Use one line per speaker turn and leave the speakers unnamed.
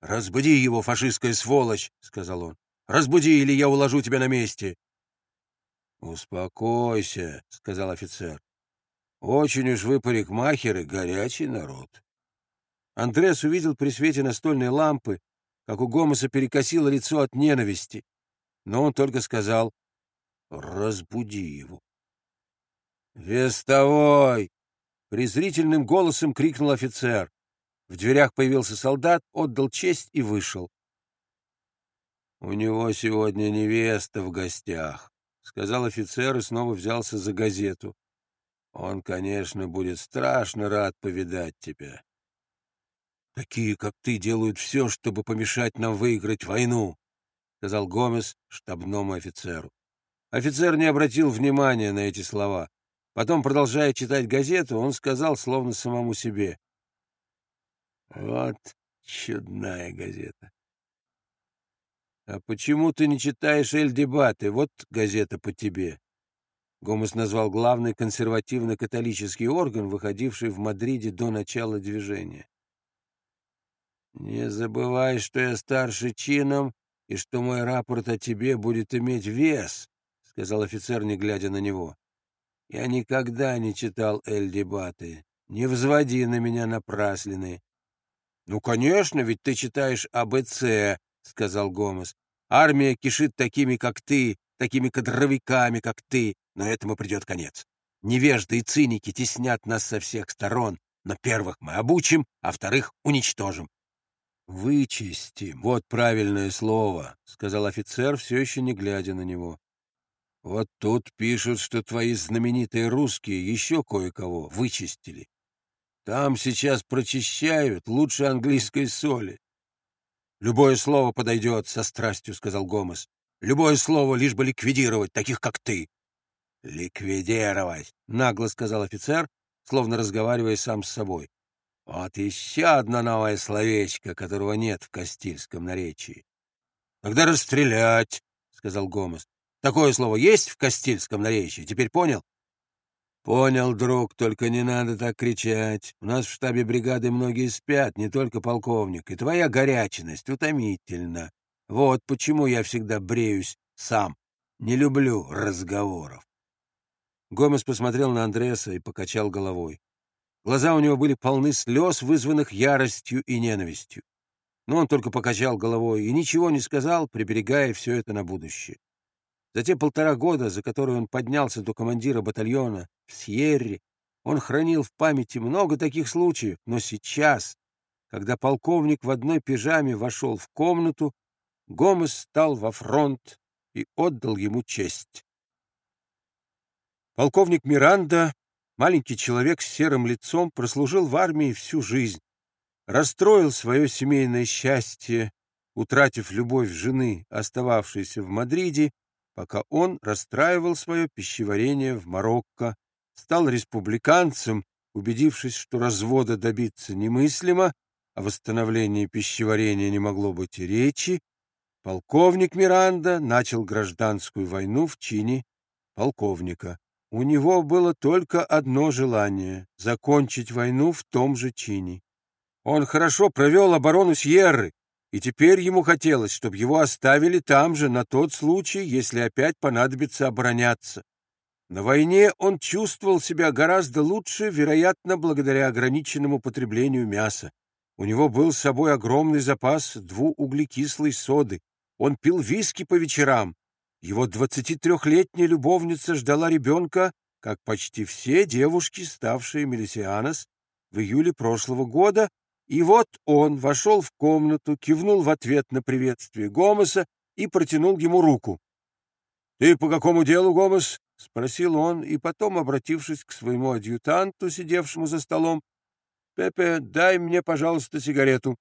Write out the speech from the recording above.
«Разбуди его, фашистская сволочь!» — сказал он. «Разбуди, или я уложу тебя на месте!» «Успокойся», — сказал офицер. «Очень уж вы, парикмахеры, горячий народ». Андрес увидел при свете настольной лампы, как у Гомеса перекосило лицо от ненависти, но он только сказал «разбуди его». «Вестовой!» — презрительным голосом крикнул офицер. В дверях появился солдат, отдал честь и вышел. «У него сегодня невеста в гостях», — сказал офицер и снова взялся за газету. «Он, конечно, будет страшно рад повидать тебя. Такие, как ты, делают все, чтобы помешать нам выиграть войну», — сказал Гомес штабному офицеру. Офицер не обратил внимания на эти слова. Потом, продолжая читать газету, он сказал, словно самому себе. Вот чудная газета. А почему ты не читаешь «Эль-дебаты»? Вот газета по тебе. Гомес назвал главный консервативно-католический орган, выходивший в Мадриде до начала движения. «Не забывай, что я старше чином и что мой рапорт о тебе будет иметь вес», — сказал офицер, не глядя на него. «Я никогда не читал «Эль-дебаты». Не взводи на меня напраслины. «Ну, конечно, ведь ты читаешь АБЦ», — сказал Гомес. «Армия кишит такими, как ты, такими кадровиками, как ты, но этому придет конец. Невежды и циники теснят нас со всех сторон, но первых мы обучим, а вторых уничтожим». «Вычистим, вот правильное слово», — сказал офицер, все еще не глядя на него. «Вот тут пишут, что твои знаменитые русские еще кое-кого вычистили. Там сейчас прочищают лучше английской соли. Любое слово подойдет, со страстью сказал Гомес. Любое слово, лишь бы ликвидировать таких, как ты. Ликвидировать, нагло сказал офицер, словно разговаривая сам с собой. Вот еще одно новое словечко, которого нет в Кастильском наречии. Тогда расстрелять, сказал Гомес. Такое слово есть в Кастильском наречии, теперь понял? «Понял, друг, только не надо так кричать. У нас в штабе бригады многие спят, не только полковник, и твоя горячность утомительна. Вот почему я всегда бреюсь сам. Не люблю разговоров». Гомес посмотрел на Андреса и покачал головой. Глаза у него были полны слез, вызванных яростью и ненавистью. Но он только покачал головой и ничего не сказал, приберегая все это на будущее. За те полтора года, за которые он поднялся до командира батальона в Сьерре, он хранил в памяти много таких случаев, но сейчас, когда полковник в одной пижаме вошел в комнату, Гомес стал во фронт и отдал ему честь. Полковник Миранда, маленький человек с серым лицом, прослужил в армии всю жизнь, расстроил свое семейное счастье, утратив любовь жены, остававшейся в Мадриде, пока он расстраивал свое пищеварение в Марокко, стал республиканцем, убедившись, что развода добиться немыслимо, о восстановлении пищеварения не могло быть и речи, полковник Миранда начал гражданскую войну в чине полковника. У него было только одно желание — закончить войну в том же чине. Он хорошо провел оборону Сьерры, и теперь ему хотелось, чтобы его оставили там же на тот случай, если опять понадобится обороняться. На войне он чувствовал себя гораздо лучше, вероятно, благодаря ограниченному потреблению мяса. У него был с собой огромный запас двууглекислой соды. Он пил виски по вечерам. Его 23-летняя любовница ждала ребенка, как почти все девушки, ставшие милисианос, в июле прошлого года, и вот он вошел в комнату, кивнул в ответ на приветствие Гомеса и протянул ему руку. — Ты по какому делу, Гомес? — спросил он, и потом, обратившись к своему адъютанту, сидевшему за столом, — Пепе, дай мне, пожалуйста, сигарету.